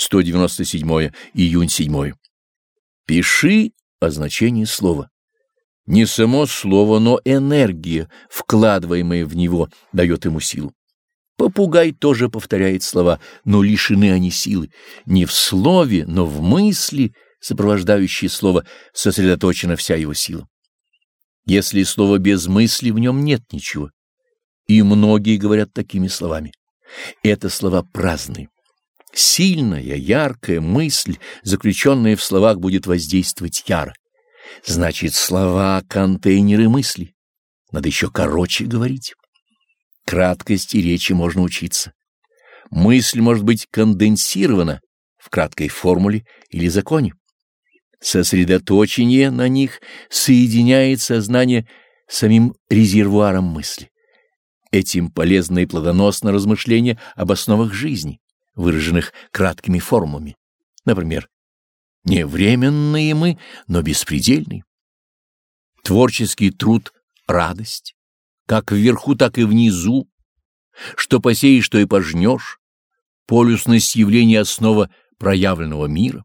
197 июнь 7. Пиши о значении слова. Не само слово, но энергия, вкладываемая в него, дает ему силу. Попугай тоже повторяет слова, но лишены они силы. Не в слове, но в мысли, сопровождающей слово, сосредоточена вся его сила. Если слово без мысли, в нем нет ничего. И многие говорят такими словами. Это слова праздные. Сильная, яркая мысль, заключенная в словах, будет воздействовать яро. Значит, слова — контейнеры мысли. Надо еще короче говорить. Краткости речи можно учиться. Мысль может быть конденсирована в краткой формуле или законе. Сосредоточение на них соединяет сознание с самим резервуаром мысли. Этим полезно и плодоносно размышление об основах жизни выраженных краткими формами. Например, не временные мы, но беспредельные. Творческий труд — радость, как вверху, так и внизу. Что посеешь, что и пожнешь. Полюсность явления — основа проявленного мира.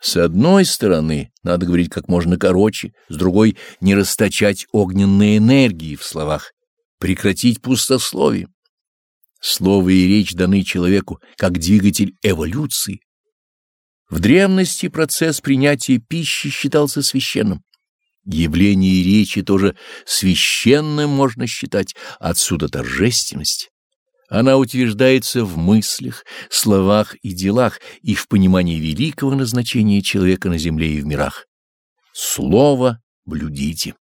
С одной стороны, надо говорить как можно короче, с другой — не расточать огненные энергии в словах, прекратить пустословие. Слово и речь даны человеку как двигатель эволюции. В древности процесс принятия пищи считался священным. Явление речи тоже священным можно считать, отсюда торжественность. Она утверждается в мыслях, словах и делах и в понимании великого назначения человека на земле и в мирах. Слово блюдите.